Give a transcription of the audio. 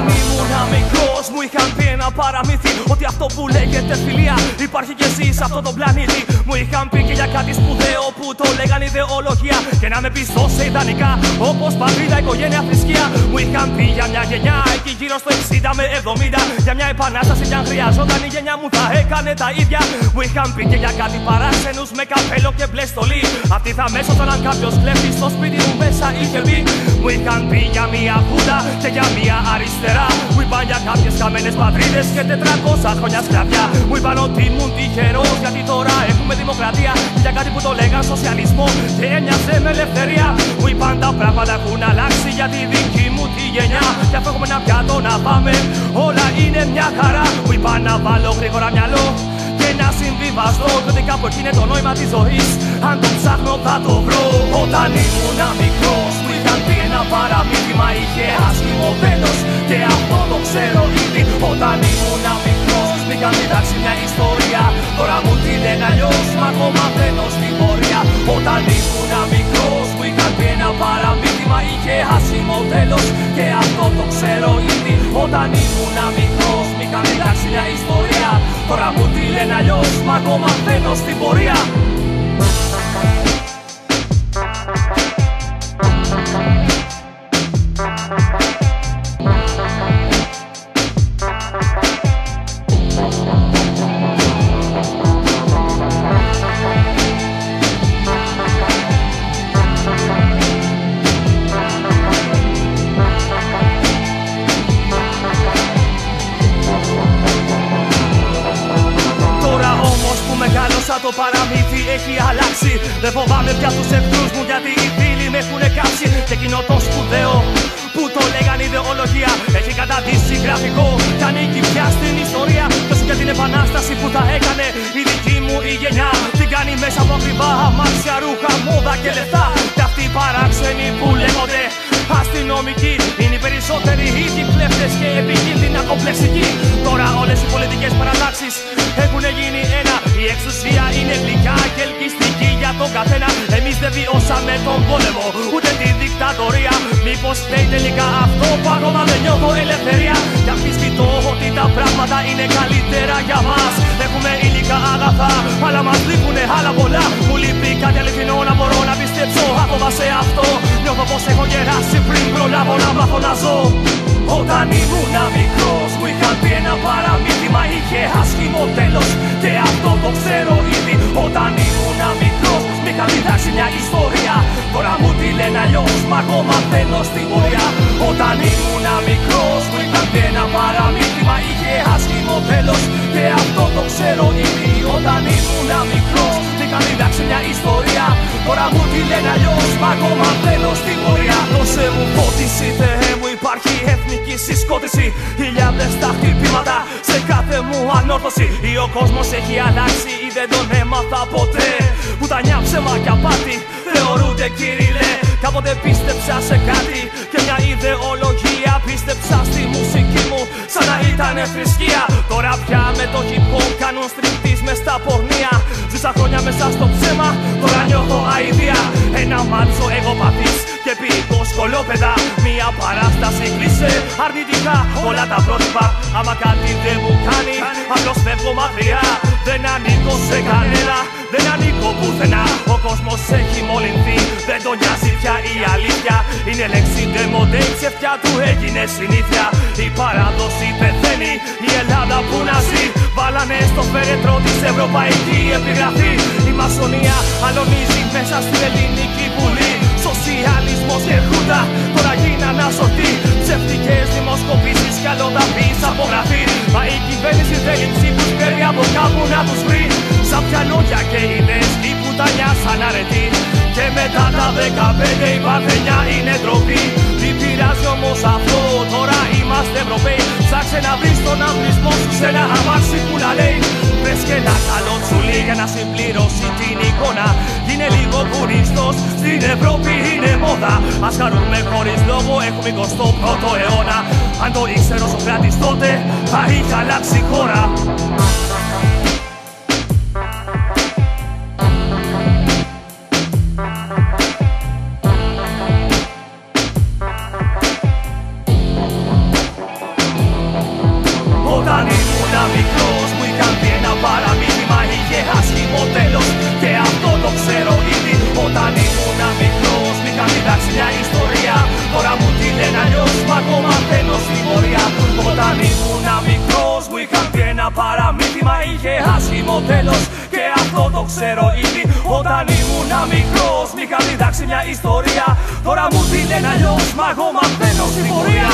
你 need παραμύθι Ότι αυτό που λέγεται φιλία υπάρχει και εσύ σε αυτό το πλανήτη. Μου είχαν πει και για κάτι σπουδαίο που το λέγαν ιδεολογία. Και να με πιστώ σε ιδανικά όπως πατρίδα, οικογένεια, θρησκεία. Μου είχαν πει για μια γενιά εκεί γύρω στο 60 με 70 Για μια επανάσταση κι αν χρειαζόταν η γενιά μου θα έκανε τα ίδια. Μου είχαν πει και για κάτι παράξενου με καπέλο και μπλε στολή Αυτοί θα μέσω αν κάποιος κλέφτη στο σπίτι μου μέσα είχε μπει. Μου είχαν πει για μια χούντα και για μια αριστερά. Μου είπαν για κάποιες χαμένε πατρίδες και 400 χρόνια σκλαβιά. Μου είπαν ότι ήμουν τυχερός γιατί τώρα έχουμε δημοκρατία. Για κάτι που το λέγαν σοσιαλισμό και έμοιαζε με ελευθερία. Μου είπαν τα πράγματα έχουν αλλάξει για τη δική μου τη γενιά. Και αφού έχουμε ένα πιάτο να πάμε όλα είναι μια χαρά. Μου είπαν να βάλω γρήγορα μυαλό και να συμβιβαστώ. Τότε κάπου εκεί είναι το νόημα της ζωής. Αν το ψάχνω θα το βρω. Όταν ήμουν μικρός μου είχαν πει ένα παραμύθι Μα είχε άσχημο τέλος και αυτό το ξέρω ήδη. Όταν ήμουν μικρός μου είχαν διδάξει μια ιστορία. Τώρα μου τη λένε αλλιώς μα ακόμα μένω στην πορεία. Όταν ήμουν μικρός μου είχαν πει ένα παραμύθι Μα είχε άσχημο τέλος. Και αυτό το ξέρω ήδη. Όταν ήμουν μικρός μου είχαν διδάξει μια ιστορία. Τώρα μου τη λένε αλλιώς μα ακόμα μένω στην πορεία το παραμύθι έχει αλλάξει. Δεν φοβάμαι πια τους εχθρούς μου γιατί οι φίλοι με έχουν κάψει. Και εκείνο το σπουδαίο που το λέγαν ιδεολογία Έχει καταδύσει γραφικό. Και ανήκει πια στην ιστορία Τόσο για την επανάσταση που θα έκανε η δική μου η γενιά. Την κάνει μέσα από ακριβά αμάξια, ρούχα, μόδα και λεφτά. Και αυτοί οι παράξενοι που λέγονται αστυνομικοί Είναι οι περισσότεροι ήδη κλέφτες και επικίνδυνα κομπλεξικοί. Τώρα όλες οι πολιτικές παραλλάξεις έχουν γίνει ένα Η εξουσία είναι γλυκά και ελκυστική για τον καθένα. Εμείς δεν βιώσαμε τον πόλεμο ούτε τη δικτατορία. Μήπως φταίει τελικά αυτό που ακόμα δεν νιώθω ελευθερία; Κι αμφισβητώ ότι τα πράγματα είναι καλύτερα για μας. Έχουμε υλικά αγαθά αλλά μας λείπουνε άλλα πολλά. Μου λείπει ακόμα μαθαίνω στην πορεία Όταν ήμουν μικρός μου είχαν πει ένα παραμύθι Μα είχε άσχημο τέλος και αυτό το ξέρω ήδη. Όταν ήμουν μικρός μου είχαν διδάξει μια ιστορία. Τώρα μου τη λένε αλλιώς μα ακόμα μαθαίνω στην πορεία Δώσε μου φώτιση Θεέ μου υπάρχει εθνική συσκότηση. Χιλιάδες τα χτυπήματα σε κάθε μου ανόρθωση. Ή ο κόσμος έχει αλλάξει ή δεν τον έμαθα ποτέ. Που τα ψέμα και απάτη θεωρούνται κύριλε. Κάποτε πίστεψα σε κάτι και μια ιδεολογία. Πίστεψα στη μουσική μου σαν να ήταν θρησκεία. Τώρα πια με το hip hop κάνουν στριπτής μες στα πορνεία. Ζήσα χρόνια μέσα στο ψέμα, τώρα νιώθω αηδία. Ένα μάτσο εγωπαθής και ποιητό σκολόπεδα. Μια παράσταση κλείσε αρνητικά όλα τα πρότυπα. Άμα κάτι δεν μου κάνει, απλώς φεύγω μακριά. Δεν ανήκω σε κανένα, δεν ανήκω πουθενά λέξη ντεμοντέ, η ψευτιά του έγινε συνήθεια. Η παράδοση πεθαίνει, η Ελλάδα που να ζει. Βάλανε στο φέρετρο της ευρωπαϊκή επιγραφή. Η μασονία αλωνίζει μέσα στην ελληνική βουλή. Σοσιαλισμός και χούντα τώρα γίναν αζωτοί Ψευτικές δημοσκοπήσεις κι άλλο τα πεις από γραφή Μα η κυβέρνηση θέλει ψήφους παίρνει από κάπου να τους βρει. Σαν πιανόγια και ιδέες η πουτανιά σαν αρετή. Και μετά τα δεκαπέντε η παρθενιά είναι ντροπή. Τι πειράζει όμως αυτό. Τώρα είμαστε Ευρωπαίοι. Ψάξε να βρεις τον αμπρισμό σου σε ένα αμάξι που να λέει Πες και ένα καλό τσουλί για να συμπληρώσει την εικόνα Είναι λίγο κουριστός, στην Ευρώπη είναι μόδα. Ας χαρούμε χωρίς λόγο, έχουμε 21ο αιώνα. Αν το ήξερε ο Σοκράτης τότε θα είχε αλλάξει χώρα ένα παραμύθι Μα είχε άσχημο τέλος. Και αυτό το ξέρω ήδη Όταν ήμουν μικρός. Μ' είχα διδάξει μια ιστορία. Τώρα μου τη λένε αλλιώς Μα εγώ μαθαίνω στην πορεία